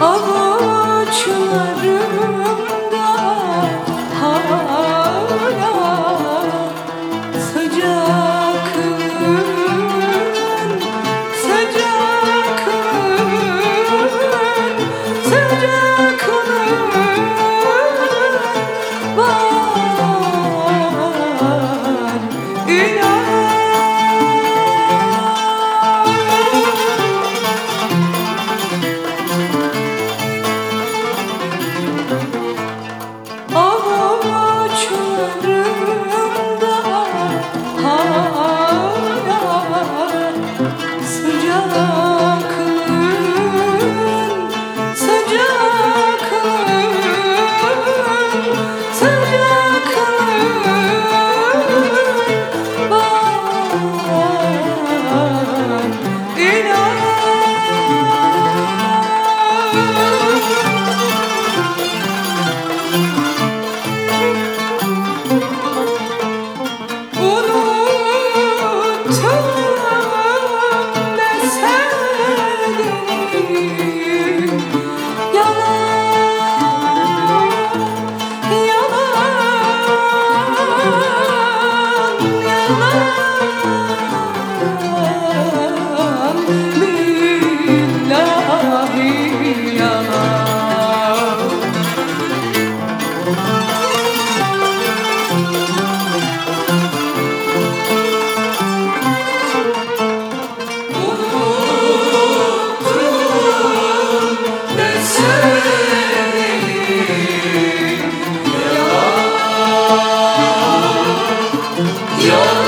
Avuçlarım your